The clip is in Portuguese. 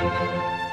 Música